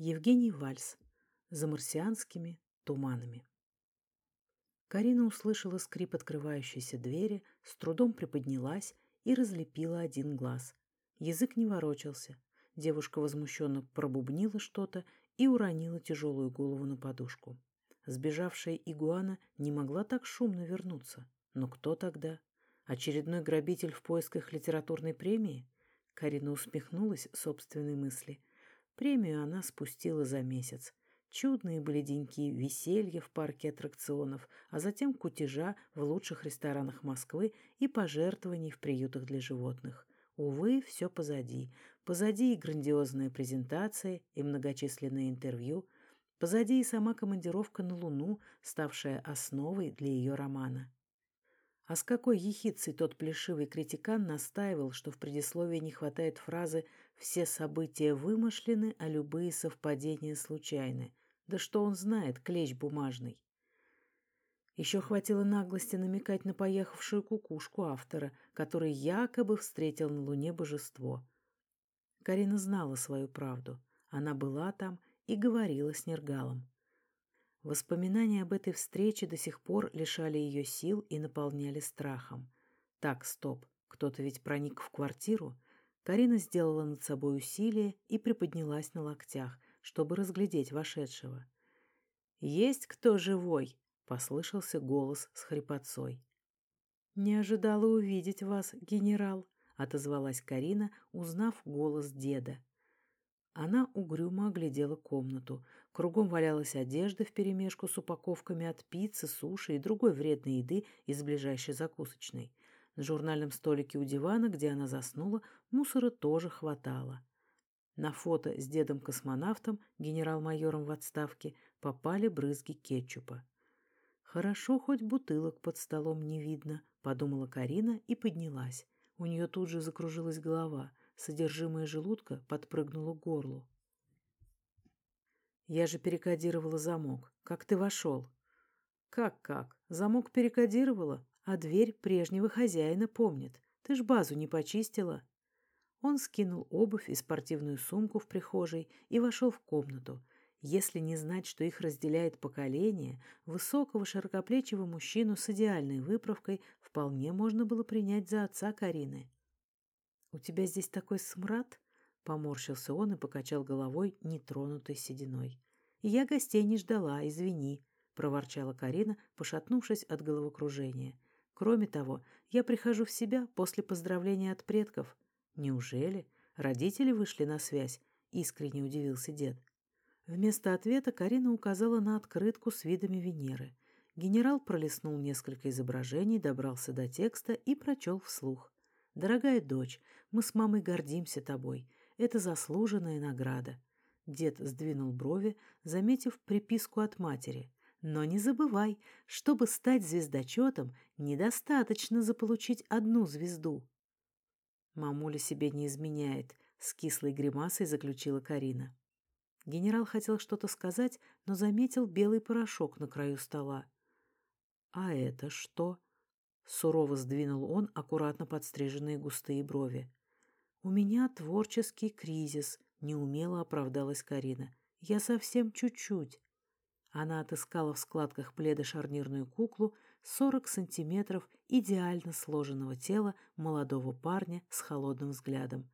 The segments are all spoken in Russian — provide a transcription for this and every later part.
Евгений Вальс. За марсианскими туманами. Карина услышала скрип открывающейся двери, с трудом приподнялась и разлепила один глаз. Язык не ворочался. Девушка возмущенно пробубнила что-то и уронила тяжелую голову на подушку. Сбежавшая игуана не могла так шумно вернуться. Но кто тогда? Очередной грабитель в поисках литературной премии? Карина усмехнулась собственной мысли. Премию она спустила за месяц. Чудные были деньки веселья в парке аттракционов, а затем кутежа в лучших ресторанах Москвы и пожертвований в приютах для животных. Увы, все позади. Позади и грандиозная презентация, и многочисленные интервью. Позади и сама командировка на Луну, ставшая основой для ее романа. А с какой ехицей тот плешивый критикан настаивал, что в предисловии не хватает фразы «все события вымышлены, а любые совпадения случайны». Да что он знает, клещ бумажный. Еще хватило наглости намекать на поехавшую кукушку автора, который якобы встретил на Луне божество. Карина знала свою правду. Она была там и говорила с Нергалом. Воспоминания об этой встрече до сих пор лишали ее сил и наполняли страхом. Так, стоп, кто-то ведь проник в квартиру. Карина сделала над собой усилие и приподнялась на локтях, чтобы разглядеть вошедшего. «Есть кто живой?» — послышался голос с хрипотцой. «Не ожидала увидеть вас, генерал», — отозвалась Карина, узнав голос деда. Она угрюмо оглядела комнату. Кругом валялась одежда вперемешку с упаковками от пиццы, суши и другой вредной еды из ближайшей закусочной. На журнальном столике у дивана, где она заснула, мусора тоже хватало. На фото с дедом-космонавтом, генерал-майором в отставке, попали брызги кетчупа. «Хорошо, хоть бутылок под столом не видно», — подумала Карина и поднялась. У нее тут же закружилась голова — Содержимое желудка подпрыгнуло к горлу. «Я же перекодировала замок. Как ты вошел?» «Как-как? Замок перекодировала, а дверь прежнего хозяина помнит. Ты ж базу не почистила». Он скинул обувь и спортивную сумку в прихожей и вошел в комнату. Если не знать, что их разделяет поколение, высокого широкоплечего мужчину с идеальной выправкой вполне можно было принять за отца Карины. «У тебя здесь такой смрад?» — поморщился он и покачал головой, нетронутой сединой. «Я гостей не ждала, извини», — проворчала Карина, пошатнувшись от головокружения. «Кроме того, я прихожу в себя после поздравления от предков». «Неужели? Родители вышли на связь?» — искренне удивился дед. Вместо ответа Карина указала на открытку с видами Венеры. Генерал пролистнул несколько изображений, добрался до текста и прочел вслух. «Дорогая дочь, мы с мамой гордимся тобой. Это заслуженная награда». Дед сдвинул брови, заметив приписку от матери. «Но не забывай, чтобы стать звездочетом, недостаточно заполучить одну звезду». «Мамуля себе не изменяет», — с кислой гримасой заключила Карина. Генерал хотел что-то сказать, но заметил белый порошок на краю стола. «А это что?» — сурово сдвинул он аккуратно подстриженные густые брови. «У меня творческий кризис», — неумело оправдалась Карина. «Я совсем чуть-чуть». Она отыскала в складках пледа шарнирную куклу 40 сантиметров идеально сложенного тела молодого парня с холодным взглядом.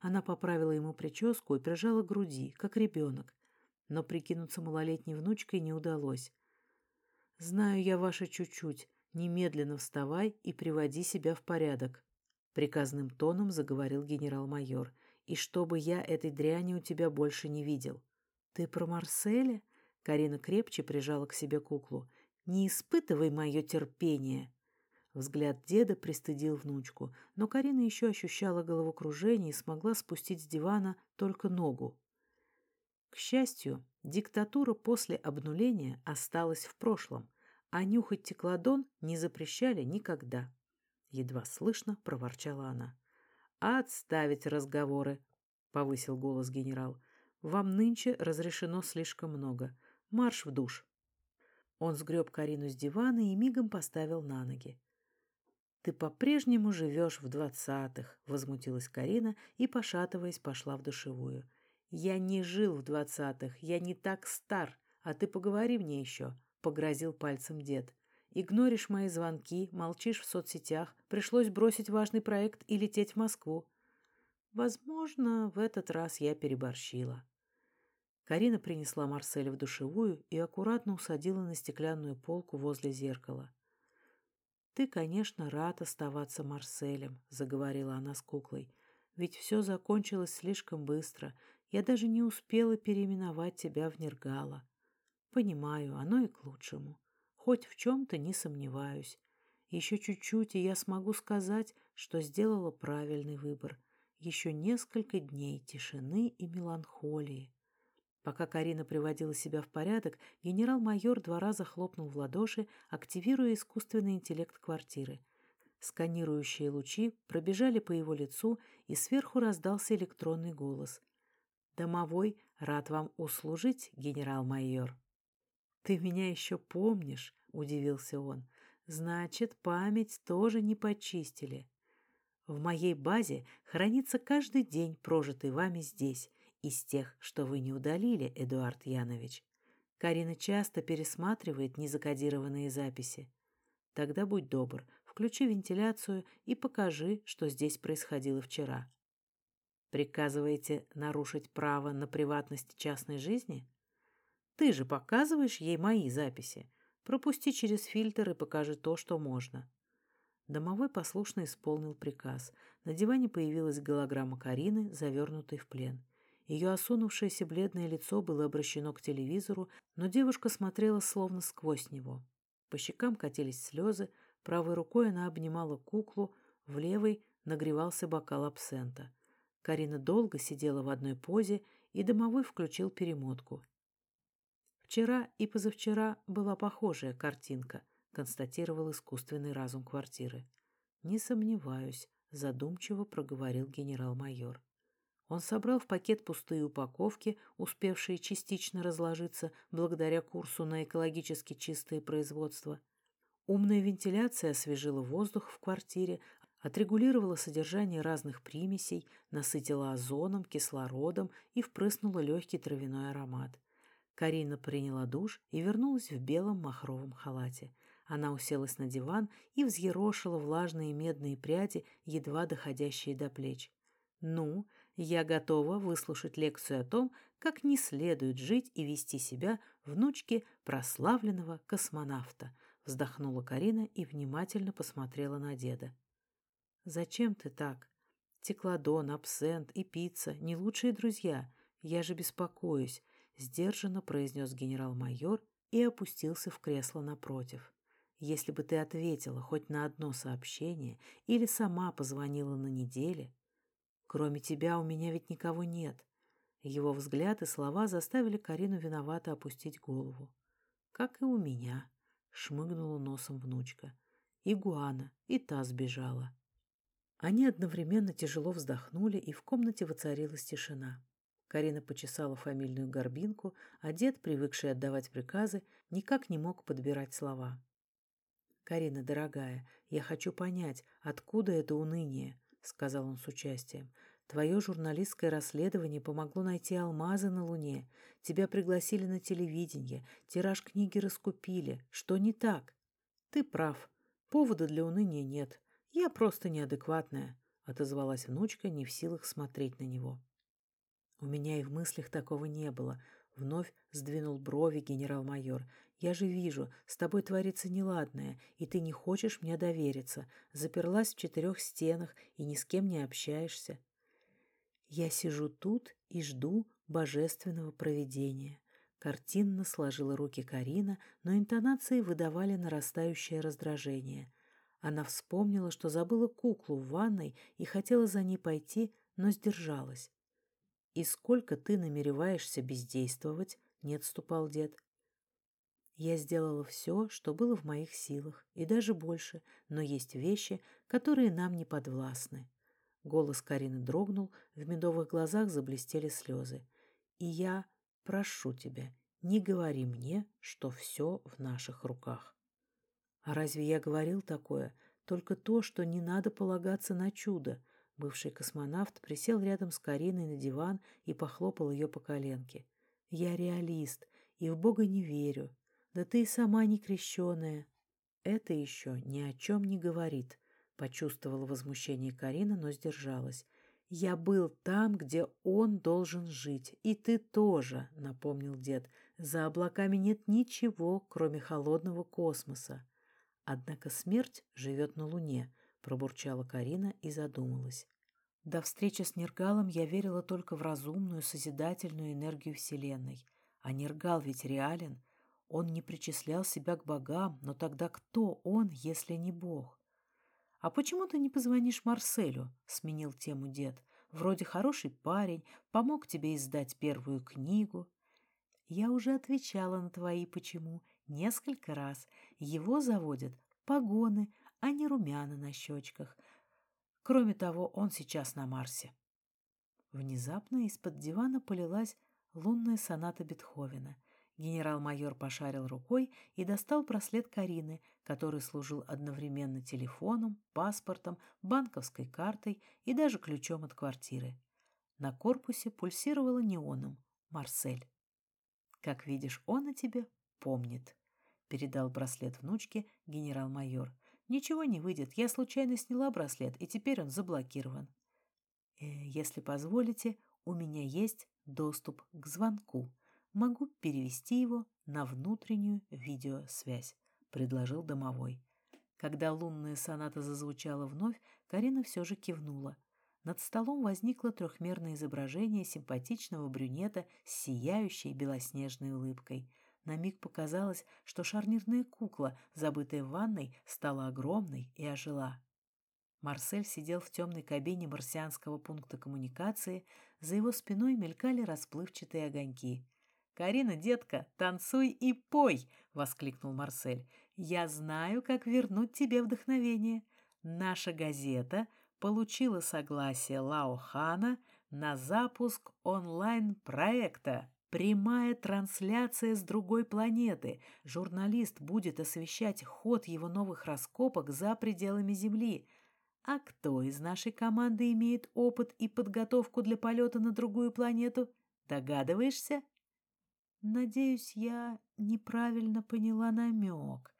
Она поправила ему прическу и прижала к груди, как ребенок. Но прикинуться малолетней внучкой не удалось. «Знаю я ваше чуть-чуть. Немедленно вставай и приводи себя в порядок». Приказным тоном заговорил генерал-майор. «И чтобы я этой дряни у тебя больше не видел». «Ты про Марселя?» Карина крепче прижала к себе куклу. «Не испытывай мое терпение!» Взгляд деда пристыдил внучку, но Карина еще ощущала головокружение и смогла спустить с дивана только ногу. К счастью, диктатура после обнуления осталась в прошлом, а нюхать теклодон не запрещали никогда. Едва слышно проворчала она. «Отставить разговоры!» — повысил голос генерал. «Вам нынче разрешено слишком много. Марш в душ!» Он сгреб Карину с дивана и мигом поставил на ноги. «Ты по-прежнему живешь в двадцатых», — возмутилась Карина и, пошатываясь, пошла в душевую. «Я не жил в двадцатых, я не так стар, а ты поговори мне еще», — погрозил пальцем дед. «Игноришь мои звонки, молчишь в соцсетях, пришлось бросить важный проект и лететь в Москву». Возможно, в этот раз я переборщила. Карина принесла Марселя в душевую и аккуратно усадила на стеклянную полку возле зеркала. «Ты, конечно, рад оставаться Марселем», — заговорила она с куклой. «Ведь все закончилось слишком быстро. Я даже не успела переименовать тебя в Нергала. Понимаю, оно и к лучшему. Хоть в чем-то не сомневаюсь. Еще чуть-чуть, и я смогу сказать, что сделала правильный выбор. Еще несколько дней тишины и меланхолии. Пока Карина приводила себя в порядок, генерал-майор два раза хлопнул в ладоши, активируя искусственный интеллект квартиры. Сканирующие лучи пробежали по его лицу, и сверху раздался электронный голос. «Домовой, рад вам услужить, генерал-майор». «Ты меня еще помнишь?» — удивился он. «Значит, память тоже не почистили. В моей базе хранится каждый день, прожитый вами здесь, из тех, что вы не удалили, Эдуард Янович. Карина часто пересматривает незакодированные записи. Тогда будь добр, включи вентиляцию и покажи, что здесь происходило вчера. Приказываете нарушить право на приватность частной жизни? Ты же показываешь ей мои записи. Пропусти через фильтр и покажи то, что можно. Домовой послушно исполнил приказ. На диване появилась голограмма Карины, завернутой в плен. Ее осунувшееся бледное лицо было обращено к телевизору, но девушка смотрела словно сквозь него. По щекам катились слезы, правой рукой она обнимала куклу, в левой нагревался бокал абсента. Карина долго сидела в одной позе, и домовой включил перемотку. «Вчера и позавчера была похожая картинка», — констатировал искусственный разум квартиры. «Не сомневаюсь», — задумчиво проговорил генерал-майор. Он собрал в пакет пустые упаковки, успевшие частично разложиться благодаря курсу на экологически чистое производство. Умная вентиляция освежила воздух в квартире, отрегулировала содержание разных примесей, насытила озоном, кислородом и впрыснула легкий травяной аромат. Карина приняла душ и вернулась в белом махровом халате. Она уселась на диван и взъерошила влажные медные пряди, едва доходящие до плеч. «Ну, я готова выслушать лекцию о том, как не следует жить и вести себя внучке прославленного космонавта, вздохнула Карина и внимательно посмотрела на деда. Зачем ты так? Текладон, абсент и пицца — не лучшие друзья. Я же беспокоюсь, сдержанно произнес генерал-майор и опустился в кресло напротив. Если бы ты ответила хоть на одно сообщение или сама позвонила на неделе, Кроме тебя у меня ведь никого нет. Его взгляд и слова заставили Карину виновато опустить голову. Как и у меня, шмыгнула носом внучка. Игуана, и та сбежала. Они одновременно тяжело вздохнули, и в комнате воцарилась тишина. Карина почесала фамильную горбинку, а дед, привыкший отдавать приказы, никак не мог подбирать слова. «Карина, дорогая, я хочу понять, откуда это уныние?» сказал он с участием. Твое журналистское расследование помогло найти алмазы на Луне. Тебя пригласили на телевидение, тираж книги раскупили. Что не так? Ты прав. Повода для уныния нет. Я просто неадекватная, отозвалась внучка, не в силах смотреть на него. У меня и в мыслях такого не было. Вновь сдвинул брови генерал-майор. Я же вижу, с тобой творится неладное, и ты не хочешь мне довериться. Заперлась в четырех стенах и ни с кем не общаешься. Я сижу тут и жду божественного провидения. Картинно сложила руки Карина, но интонации выдавали нарастающее раздражение. Она вспомнила, что забыла куклу в ванной и хотела за ней пойти, но сдержалась. «И сколько ты намереваешься бездействовать?» — не отступал дед. Я сделала все, что было в моих силах, и даже больше, но есть вещи, которые нам не подвластны. Голос Карины дрогнул, в медовых глазах заблестели слезы. И я прошу тебя, не говори мне, что все в наших руках. А разве я говорил такое? Только то, что не надо полагаться на чудо. Бывший космонавт присел рядом с Кариной на диван и похлопал ее по коленке. «Я реалист и в Бога не верю. Да ты и сама не крещеная». «Это еще ни о чем не говорит», — почувствовала возмущение Карина, но сдержалась. «Я был там, где он должен жить, и ты тоже», — напомнил дед. «За облаками нет ничего, кроме холодного космоса». «Однако смерть живет на Луне», — пробурчала Карина и задумалась. До встречи с Нергалом я верила только в разумную, созидательную энергию Вселенной. А Нергал ведь реален. Он не причислял себя к богам, но тогда кто он, если не бог? «А почему ты не позвонишь Марселю?» — сменил тему дед. «Вроде хороший парень, помог тебе издать первую книгу». «Я уже отвечала на твои «почему» несколько раз. Его заводят погоны, а не румяна на щечках. Кроме того, он сейчас на Марсе». Внезапно из-под дивана полилась лунная соната Бетховена. Генерал-майор пошарил рукой и достал браслет Карины, который служил одновременно телефоном, паспортом, банковской картой и даже ключом от квартиры. На корпусе пульсировало неоном «Марсель». «Как видишь, он о тебе помнит», — передал браслет внучке генерал-майор. «Ничего не выйдет, я случайно сняла браслет, и теперь он заблокирован. Э, если позволите, у меня есть доступ к звонку», могу перевести его на внутреннюю видеосвязь», — предложил домовой. Когда лунная соната зазвучала вновь, Карина все же кивнула. Над столом возникло трехмерное изображение симпатичного брюнета с сияющей белоснежной улыбкой. На миг показалось, что шарнирная кукла, забытая в ванной, стала огромной и ожила. Марсель сидел в темной кабине марсианского пункта коммуникации, за его спиной мелькали расплывчатые огоньки — «Карина, детка, танцуй и пой!» — воскликнул Марсель. «Я знаю, как вернуть тебе вдохновение. Наша газета получила согласие Лао Хана на запуск онлайн-проекта. Прямая трансляция с другой планеты. Журналист будет освещать ход его новых раскопок за пределами Земли. А кто из нашей команды имеет опыт и подготовку для полета на другую планету? Догадываешься?» Надеюсь, я неправильно поняла намек.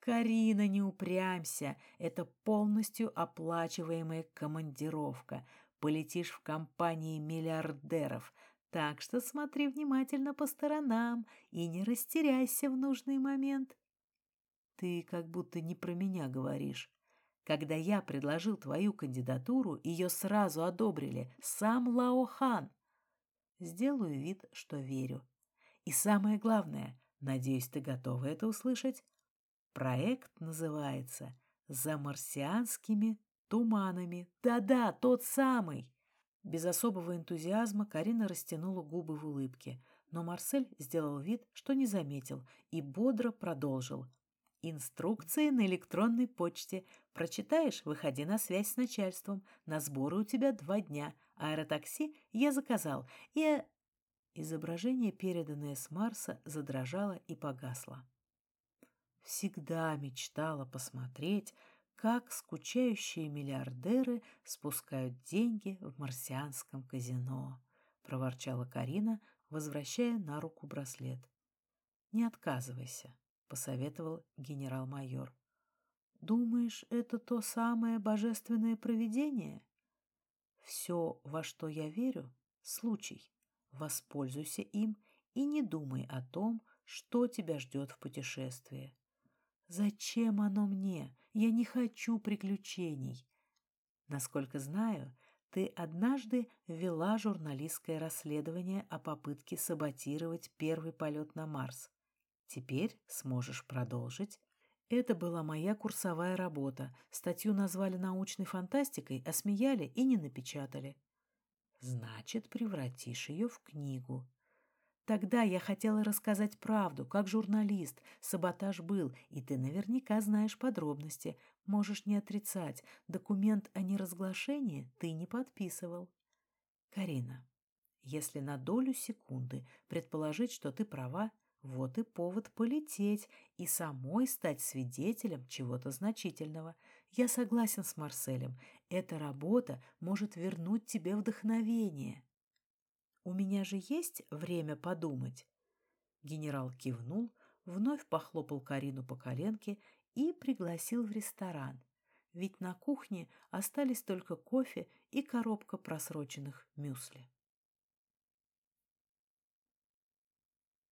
Карина, не упрямься, это полностью оплачиваемая командировка. Полетишь в компании миллиардеров, так что смотри внимательно по сторонам и не растеряйся в нужный момент. Ты как будто не про меня говоришь. Когда я предложил твою кандидатуру, ее сразу одобрили, сам Лаохан. Сделаю вид, что верю. И самое главное, надеюсь, ты готова это услышать, проект называется «За марсианскими туманами». Да-да, тот самый. Без особого энтузиазма Карина растянула губы в улыбке, но Марсель сделал вид, что не заметил, и бодро продолжил. «Инструкции на электронной почте. Прочитаешь, выходи на связь с начальством. На сборы у тебя два дня. Аэротакси я заказал. И Изображение, переданное с Марса, задрожало и погасло. Всегда мечтала посмотреть, как скучающие миллиардеры спускают деньги в марсианском казино, проворчала Карина, возвращая на руку браслет. Не отказывайся, посоветовал генерал-майор. Думаешь, это то самое божественное провидение? Все, во что я верю, случай. Воспользуйся им и не думай о том, что тебя ждет в путешествии. Зачем оно мне? Я не хочу приключений. Насколько знаю, ты однажды вела журналистское расследование о попытке саботировать первый полет на Марс. Теперь сможешь продолжить. Это была моя курсовая работа. Статью назвали научной фантастикой, осмеяли и не напечатали. Значит, превратишь ее в книгу. Тогда я хотела рассказать правду, как журналист. Саботаж был, и ты наверняка знаешь подробности. Можешь не отрицать. Документ о неразглашении ты не подписывал. Карина, если на долю секунды предположить, что ты права, вот и повод полететь и самой стать свидетелем чего-то значительного. Я согласен с Марселем. Эта работа может вернуть тебе вдохновение. У меня же есть время подумать. Генерал кивнул, вновь похлопал Карину по коленке и пригласил в ресторан. Ведь на кухне остались только кофе и коробка просроченных мюсли.